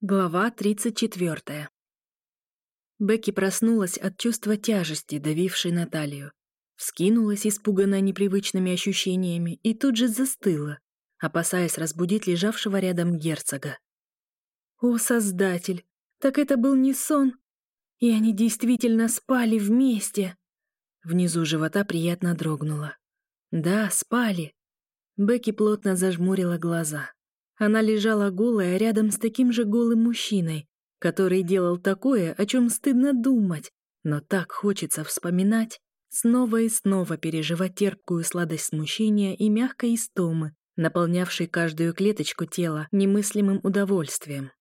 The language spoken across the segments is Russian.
Глава 34. Бекки проснулась от чувства тяжести, давившей Наталью. Вскинулась, испуганная непривычными ощущениями, и тут же застыла, опасаясь разбудить лежавшего рядом герцога. «О, Создатель! Так это был не сон! И они действительно спали вместе!» Внизу живота приятно дрогнуло. «Да, спали!» Бекки плотно зажмурила глаза. Она лежала голая рядом с таким же голым мужчиной, который делал такое, о чем стыдно думать, но так хочется вспоминать, снова и снова переживать терпкую сладость смущения и мягкой истомы, наполнявшей каждую клеточку тела немыслимым удовольствием.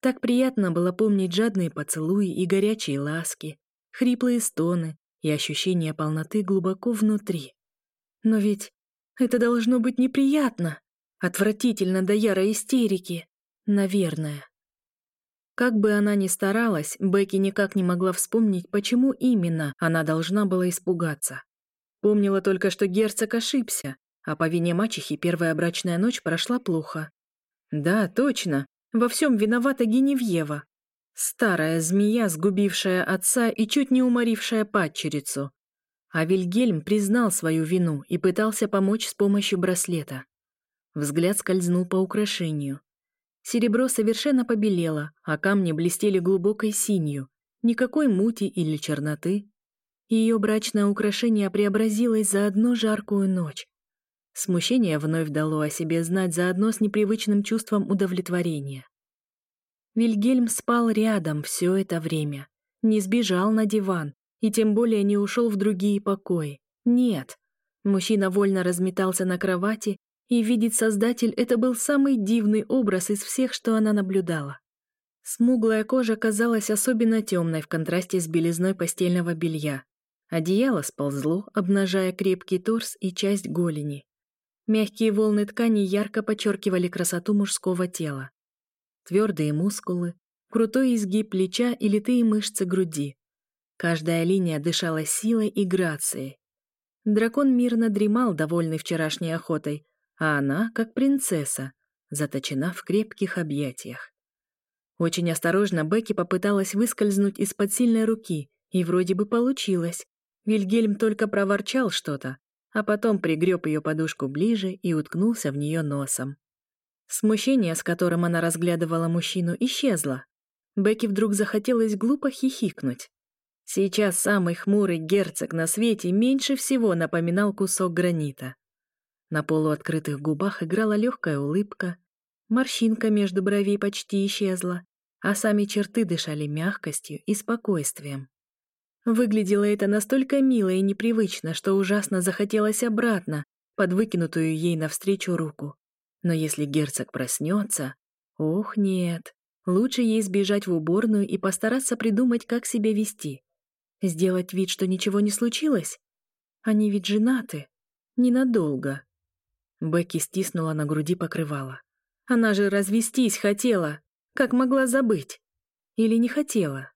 Так приятно было помнить жадные поцелуи и горячие ласки, хриплые стоны и ощущение полноты глубоко внутри. Но ведь это должно быть неприятно. Отвратительно до ярой истерики. Наверное. Как бы она ни старалась, Бекки никак не могла вспомнить, почему именно она должна была испугаться. Помнила только, что герцог ошибся, а по вине мачехи первая брачная ночь прошла плохо. Да, точно, во всем виновата Геневьева. Старая змея, сгубившая отца и чуть не уморившая падчерицу. А Вильгельм признал свою вину и пытался помочь с помощью браслета. Взгляд скользнул по украшению. Серебро совершенно побелело, а камни блестели глубокой синью. Никакой мути или черноты. Ее брачное украшение преобразилось за одну жаркую ночь. Смущение вновь дало о себе знать заодно с непривычным чувством удовлетворения. Вильгельм спал рядом все это время. Не сбежал на диван и тем более не ушел в другие покои. Нет. Мужчина вольно разметался на кровати и видеть Создатель — это был самый дивный образ из всех, что она наблюдала. Смуглая кожа казалась особенно темной в контрасте с белизной постельного белья. Одеяло сползло, обнажая крепкий торс и часть голени. Мягкие волны ткани ярко подчеркивали красоту мужского тела. Твердые мускулы, крутой изгиб плеча и литые мышцы груди. Каждая линия дышала силой и грацией. Дракон мирно дремал, довольный вчерашней охотой, а она, как принцесса, заточена в крепких объятиях. Очень осторожно Бекки попыталась выскользнуть из-под сильной руки, и вроде бы получилось. Вильгельм только проворчал что-то, а потом пригреб ее подушку ближе и уткнулся в нее носом. Смущение, с которым она разглядывала мужчину, исчезло. Бекки вдруг захотелось глупо хихикнуть. Сейчас самый хмурый герцог на свете меньше всего напоминал кусок гранита. На полуоткрытых губах играла легкая улыбка, морщинка между бровей почти исчезла, а сами черты дышали мягкостью и спокойствием. Выглядело это настолько мило и непривычно, что ужасно захотелось обратно, под выкинутую ей навстречу руку. Но если герцог проснется... Ох, нет. Лучше ей сбежать в уборную и постараться придумать, как себя вести. Сделать вид, что ничего не случилось? Они ведь женаты. Ненадолго. Бекки стиснула на груди покрывало. Она же развестись хотела. Как могла забыть? Или не хотела?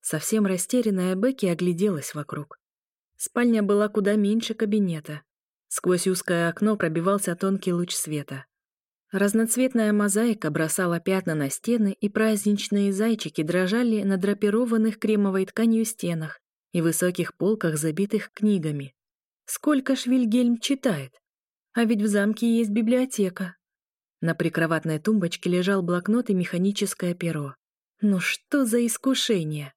Совсем растерянная Бекки огляделась вокруг. Спальня была куда меньше кабинета. Сквозь узкое окно пробивался тонкий луч света. Разноцветная мозаика бросала пятна на стены, и праздничные зайчики дрожали на драпированных кремовой тканью стенах и высоких полках, забитых книгами. Сколько ж Вильгельм читает? А ведь в замке есть библиотека. На прикроватной тумбочке лежал блокнот и механическое перо. Ну что за искушение?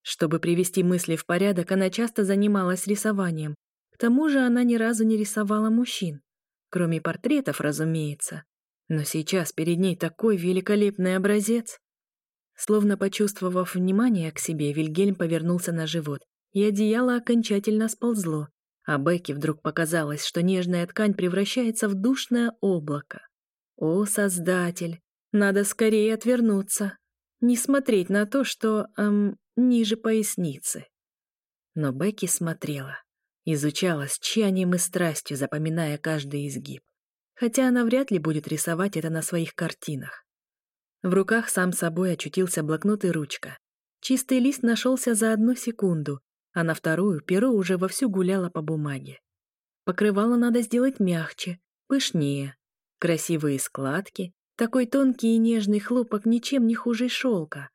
Чтобы привести мысли в порядок, она часто занималась рисованием. К тому же она ни разу не рисовала мужчин. Кроме портретов, разумеется. Но сейчас перед ней такой великолепный образец. Словно почувствовав внимание к себе, Вильгельм повернулся на живот, и одеяло окончательно сползло, а Бекке вдруг показалось, что нежная ткань превращается в душное облако. О, Создатель! Надо скорее отвернуться. Не смотреть на то, что... Эм, ниже поясницы. Но Бекки смотрела, изучала с чаянием и страстью, запоминая каждый изгиб. Хотя она вряд ли будет рисовать это на своих картинах. В руках сам собой очутился блокнот и ручка. Чистый лист нашелся за одну секунду, а на вторую перо уже вовсю гуляло по бумаге. Покрывало надо сделать мягче, пышнее. Красивые складки, такой тонкий и нежный хлопок ничем не хуже шелка.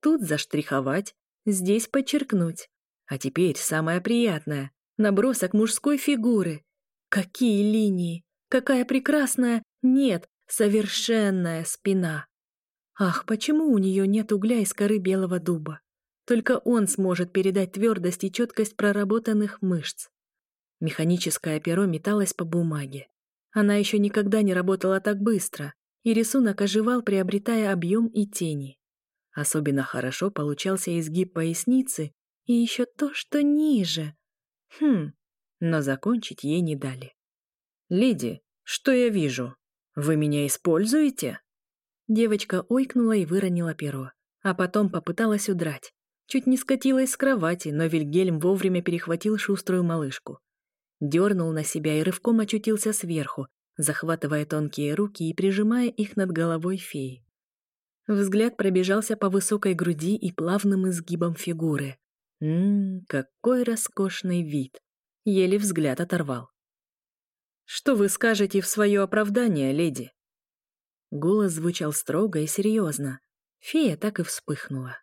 Тут заштриховать, здесь подчеркнуть. А теперь самое приятное — набросок мужской фигуры. Какие линии! Какая прекрасная, нет, совершенная спина! Ах, почему у нее нет угля из коры белого дуба? Только он сможет передать твердость и четкость проработанных мышц. Механическое перо металось по бумаге. Она еще никогда не работала так быстро, и рисунок оживал, приобретая объем и тени. Особенно хорошо получался изгиб поясницы и еще то, что ниже. Хм, но закончить ей не дали. «Леди, что я вижу? Вы меня используете?» Девочка ойкнула и выронила перо, а потом попыталась удрать. Чуть не скатилась с кровати, но Вильгельм вовремя перехватил шуструю малышку. Дернул на себя и рывком очутился сверху, захватывая тонкие руки и прижимая их над головой феи. Взгляд пробежался по высокой груди и плавным изгибам фигуры. Ммм, какой роскошный вид! Еле взгляд оторвал. «Что вы скажете в свое оправдание, леди?» Голос звучал строго и серьезно. Фея так и вспыхнула.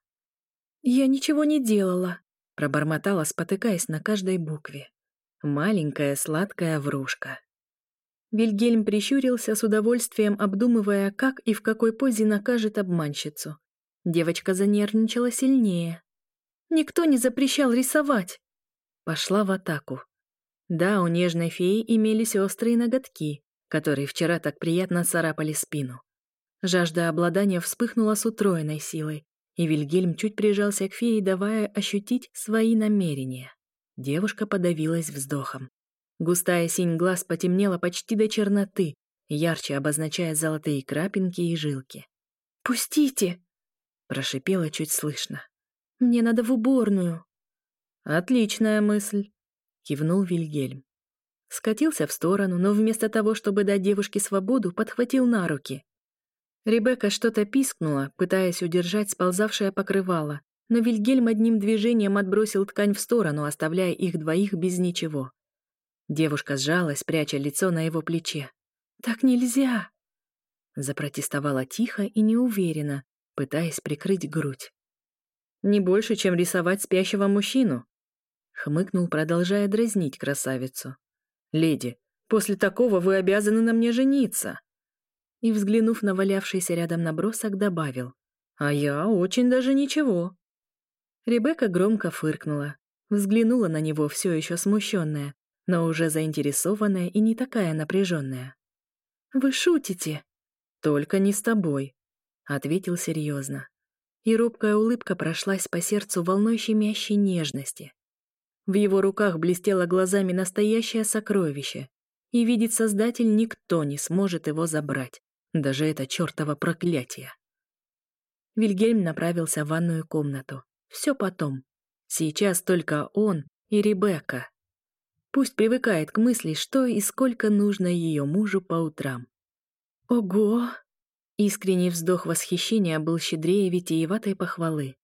«Я ничего не делала», — пробормотала, спотыкаясь на каждой букве. Маленькая сладкая врушка. Вильгельм прищурился с удовольствием, обдумывая, как и в какой позе накажет обманщицу. Девочка занервничала сильнее. «Никто не запрещал рисовать!» Пошла в атаку. Да, у нежной феи имелись острые ноготки, которые вчера так приятно царапали спину. Жажда обладания вспыхнула с утроенной силой, и Вильгельм чуть прижался к фее, давая ощутить свои намерения. Девушка подавилась вздохом. Густая синь глаз потемнела почти до черноты, ярче обозначая золотые крапинки и жилки. «Пустите!» — прошипела чуть слышно. «Мне надо в уборную!» «Отличная мысль!» — кивнул Вильгельм. Скатился в сторону, но вместо того, чтобы дать девушке свободу, подхватил на руки. Ребекка что-то пискнула, пытаясь удержать сползавшее покрывало, но Вильгельм одним движением отбросил ткань в сторону, оставляя их двоих без ничего. Девушка сжалась, пряча лицо на его плече. «Так нельзя!» Запротестовала тихо и неуверенно, пытаясь прикрыть грудь. «Не больше, чем рисовать спящего мужчину!» Хмыкнул, продолжая дразнить красавицу. «Леди, после такого вы обязаны на мне жениться!» и, взглянув на валявшийся рядом набросок, добавил. «А я очень даже ничего». Ребекка громко фыркнула, взглянула на него все еще смущенная, но уже заинтересованная и не такая напряженная. «Вы шутите?» «Только не с тобой», — ответил серьезно. И робкая улыбка прошлась по сердцу волной щемящей нежности. В его руках блестело глазами настоящее сокровище, и видеть Создатель никто не сможет его забрать. Даже это чертово проклятие. Вильгельм направился в ванную комнату. Все потом. Сейчас только он и Ребекка. Пусть привыкает к мысли, что и сколько нужно ее мужу по утрам. Ого! Искренний вздох восхищения был щедрее витиеватой похвалы.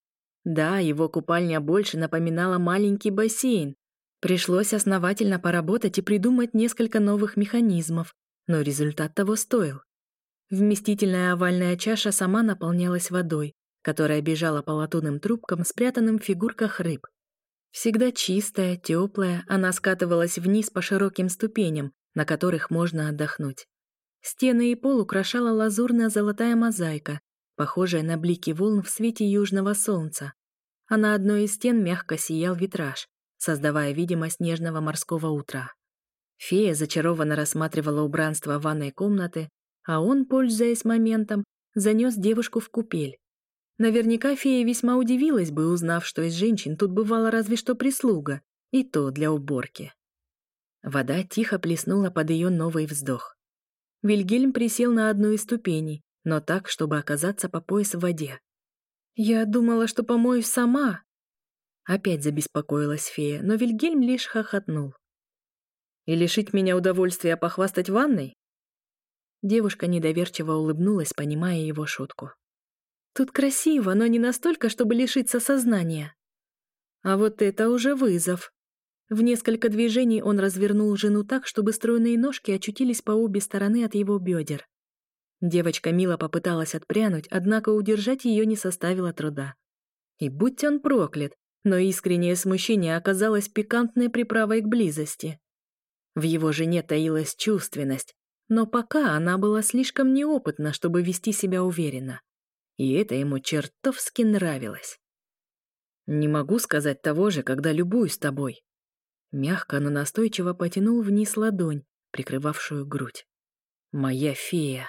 Да, его купальня больше напоминала маленький бассейн. Пришлось основательно поработать и придумать несколько новых механизмов, но результат того стоил. Вместительная овальная чаша сама наполнялась водой, которая бежала по латунным трубкам, спрятанным в фигурках рыб. Всегда чистая, теплая, она скатывалась вниз по широким ступеням, на которых можно отдохнуть. Стены и пол украшала лазурная золотая мозаика, похожая на блики волн в свете южного солнца. А на одной из стен мягко сиял витраж, создавая видимость нежного морского утра. Фея зачарованно рассматривала убранство ванной комнаты, а он, пользуясь моментом, занес девушку в купель. Наверняка фея весьма удивилась бы, узнав, что из женщин тут бывала разве что прислуга, и то для уборки. Вода тихо плеснула под ее новый вздох. Вильгельм присел на одну из ступеней, но так, чтобы оказаться по пояс в воде. «Я думала, что помоюсь сама!» Опять забеспокоилась фея, но Вильгельм лишь хохотнул. «И лишить меня удовольствия похвастать ванной? Девушка недоверчиво улыбнулась, понимая его шутку. «Тут красиво, но не настолько, чтобы лишиться сознания». «А вот это уже вызов». В несколько движений он развернул жену так, чтобы стройные ножки очутились по обе стороны от его бедер. Девочка мило попыталась отпрянуть, однако удержать ее не составило труда. И будь он проклят, но искреннее смущение оказалось пикантной приправой к близости. В его жене таилась чувственность, но пока она была слишком неопытна, чтобы вести себя уверенно. И это ему чертовски нравилось. «Не могу сказать того же, когда любуюсь тобой». Мягко, но настойчиво потянул вниз ладонь, прикрывавшую грудь. «Моя фея».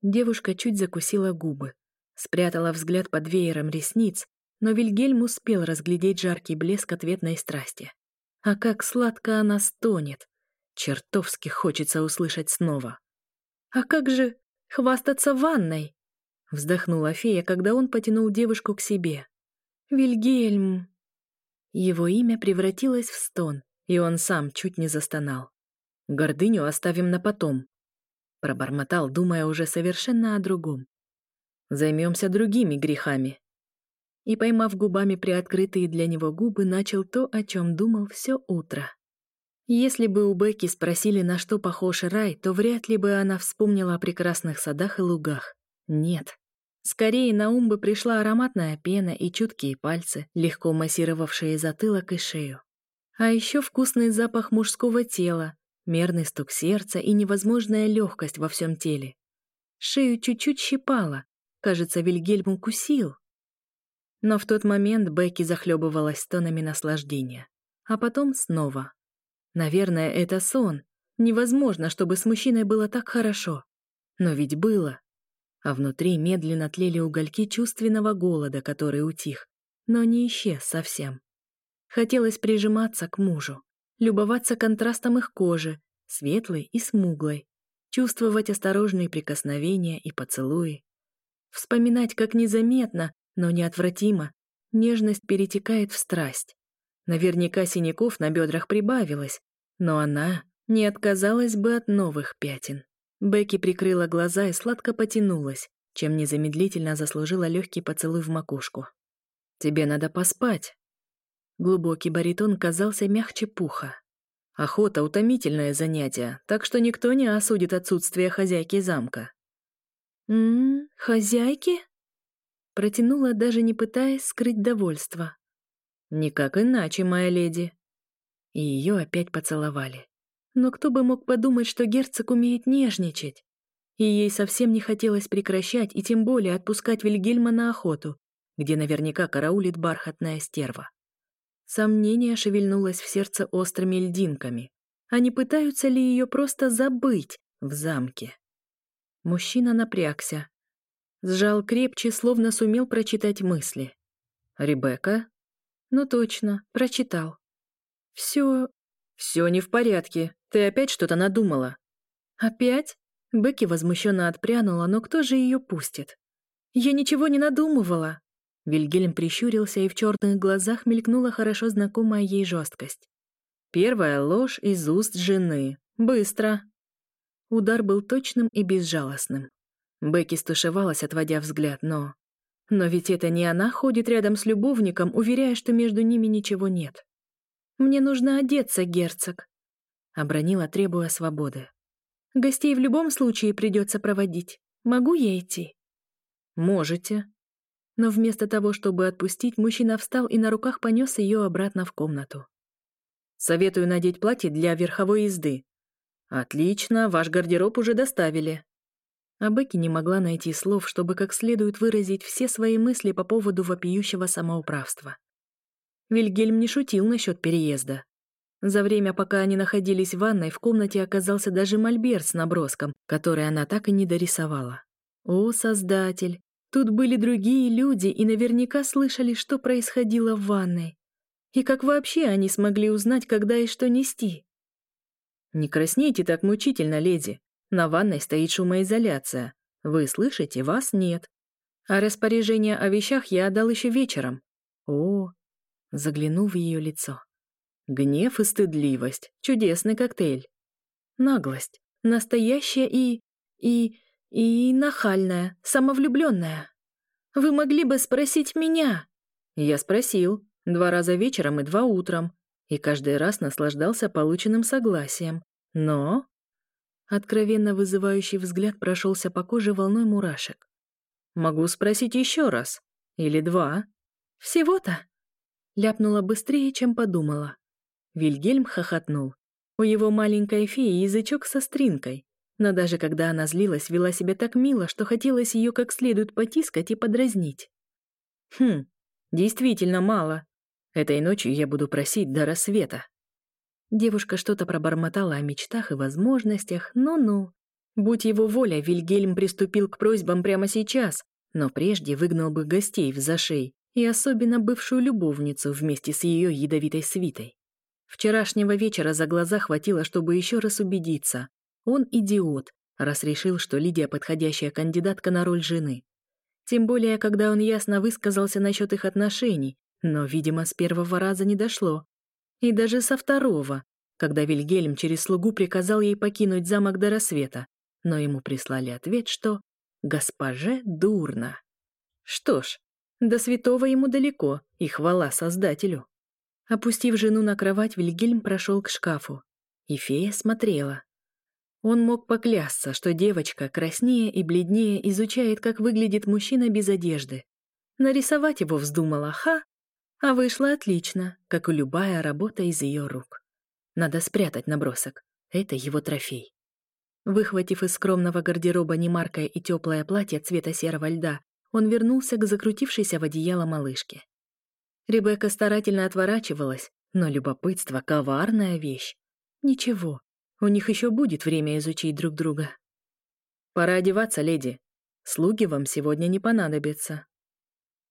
Девушка чуть закусила губы, спрятала взгляд под веером ресниц, но Вильгельм успел разглядеть жаркий блеск ответной страсти. А как сладко она стонет, Чертовски хочется услышать снова. «А как же хвастаться ванной?» Вздохнула фея, когда он потянул девушку к себе. «Вильгельм!» Его имя превратилось в стон, и он сам чуть не застонал. «Гордыню оставим на потом», — пробормотал, думая уже совершенно о другом. «Займемся другими грехами». И, поймав губами приоткрытые для него губы, начал то, о чем думал все утро. Если бы у Бекки спросили, на что похож рай, то вряд ли бы она вспомнила о прекрасных садах и лугах. Нет. Скорее на ум бы пришла ароматная пена и чуткие пальцы, легко массировавшие затылок и шею. А еще вкусный запах мужского тела, мерный стук сердца и невозможная легкость во всем теле. Шею чуть-чуть щипало, Кажется, Вильгельм укусил. Но в тот момент Бекки захлебывалась тонами наслаждения. А потом снова Наверное, это сон. Невозможно, чтобы с мужчиной было так хорошо. Но ведь было. А внутри медленно тлели угольки чувственного голода, который утих, но не исчез совсем. Хотелось прижиматься к мужу, любоваться контрастом их кожи, светлой и смуглой, чувствовать осторожные прикосновения и поцелуи. Вспоминать, как незаметно, но неотвратимо, нежность перетекает в страсть. Наверняка синяков на бедрах прибавилось, но она не отказалась бы от новых пятен. Бекки прикрыла глаза и сладко потянулась, чем незамедлительно заслужила легкий поцелуй в макушку. «Тебе надо поспать». Глубокий баритон казался мягче пуха. «Охота — утомительное занятие, так что никто не осудит отсутствие хозяйки замка». «М-м, хозяйки?» Протянула, даже не пытаясь скрыть довольство. «Никак иначе, моя леди», и ее опять поцеловали. Но кто бы мог подумать, что герцог умеет нежничать? И ей совсем не хотелось прекращать и тем более отпускать Вильгельма на охоту, где наверняка караулит бархатная стерва. Сомнение шевельнулось в сердце острыми льдинками. А Они пытаются ли ее просто забыть в замке? Мужчина напрягся. Сжал крепче, словно сумел прочитать мысли. «Ребекка?» «Ну точно, прочитал. Все... Все не в порядке. Ты опять что-то надумала. Опять? Бекки возмущенно отпрянула, но кто же ее пустит? Я ничего не надумывала. Вильгельм прищурился, и в черных глазах мелькнула хорошо знакомая ей жесткость. Первая ложь из уст жены. Быстро. Удар был точным и безжалостным. Бекки стушевалась, отводя взгляд, но... Но ведь это не она ходит рядом с любовником, уверяя, что между ними ничего нет. Мне нужно одеться, герцог», — обронила, требуя свободы. «Гостей в любом случае придется проводить. Могу я идти?» «Можете». Но вместо того, чтобы отпустить, мужчина встал и на руках понес ее обратно в комнату. «Советую надеть платье для верховой езды». «Отлично, ваш гардероб уже доставили», а Бекки не могла найти слов, чтобы как следует выразить все свои мысли по поводу вопиющего самоуправства. Вильгельм не шутил насчет переезда. За время, пока они находились в ванной, в комнате оказался даже мольберт с наброском, который она так и не дорисовала. О, Создатель! Тут были другие люди и наверняка слышали, что происходило в ванной. И как вообще они смогли узнать, когда и что нести? «Не краснейте так мучительно, леди. На ванной стоит шумоизоляция. Вы слышите, вас нет. А распоряжение о вещах я отдал еще вечером. О, заглянул в ее лицо. Гнев и стыдливость — чудесный коктейль. Наглость, настоящая и... и... и нахальная, самовлюбленная. Вы могли бы спросить меня? Я спросил. Два раза вечером и два утром. И каждый раз наслаждался полученным согласием. Но... Откровенно вызывающий взгляд прошелся по коже волной мурашек. «Могу спросить еще раз. Или два. Всего-то?» ляпнула быстрее, чем подумала. Вильгельм хохотнул. У его маленькой феи язычок со стринкой. Но даже когда она злилась, вела себя так мило, что хотелось ее как следует потискать и подразнить. «Хм, действительно мало. Этой ночью я буду просить до рассвета». Девушка что-то пробормотала о мечтах и возможностях, ну-ну. Будь его воля, Вильгельм приступил к просьбам прямо сейчас, но прежде выгнал бы гостей в зашей и особенно бывшую любовницу вместе с ее ядовитой свитой. Вчерашнего вечера за глаза хватило, чтобы еще раз убедиться. Он идиот, раз решил, что Лидия подходящая кандидатка на роль жены. Тем более, когда он ясно высказался насчет их отношений, но, видимо, с первого раза не дошло. И даже со второго, когда Вильгельм через слугу приказал ей покинуть замок до рассвета, но ему прислали ответ, что «Госпоже дурно». Что ж, до святого ему далеко, и хвала Создателю. Опустив жену на кровать, Вильгельм прошел к шкафу. И фея смотрела. Он мог поклясться, что девочка краснее и бледнее изучает, как выглядит мужчина без одежды. Нарисовать его вздумала Ха, а вышло отлично, как и любая работа из ее рук. Надо спрятать набросок. Это его трофей. Выхватив из скромного гардероба немаркое и теплое платье цвета серого льда, он вернулся к закрутившейся в одеяло малышке. Ребекка старательно отворачивалась, но любопытство — коварная вещь. Ничего, у них еще будет время изучить друг друга. «Пора одеваться, леди. Слуги вам сегодня не понадобятся».